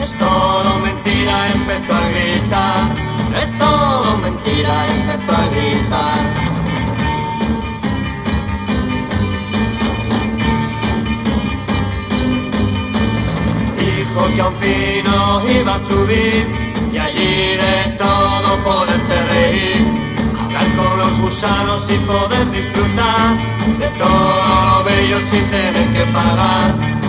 Es todo mentira, empezó a gritar. Es todo mentira, empezó a gritar. Dijo que a un pino iba a subir y allí de todo poderse reír con los gusanos y poder disfrutar de todo lo bello sin tener que pagar.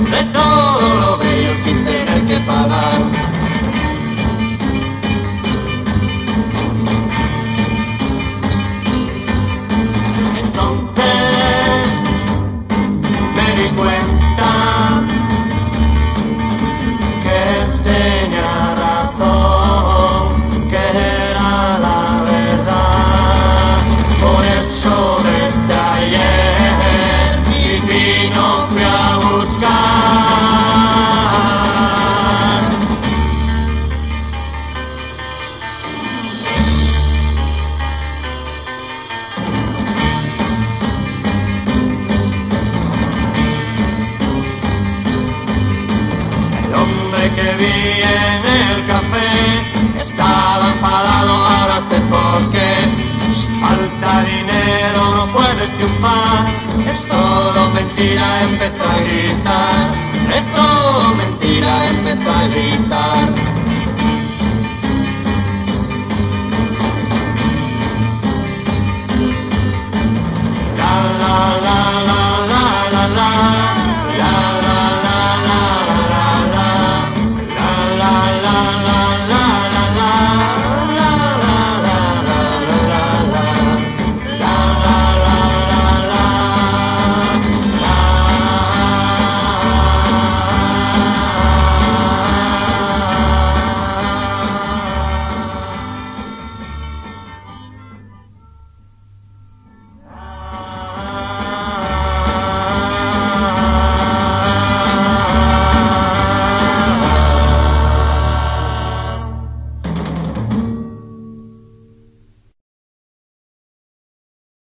vi en el café, estaba enfadado, ahora sé por qué. Falta dinero, no puedes triunfar, es todo mentira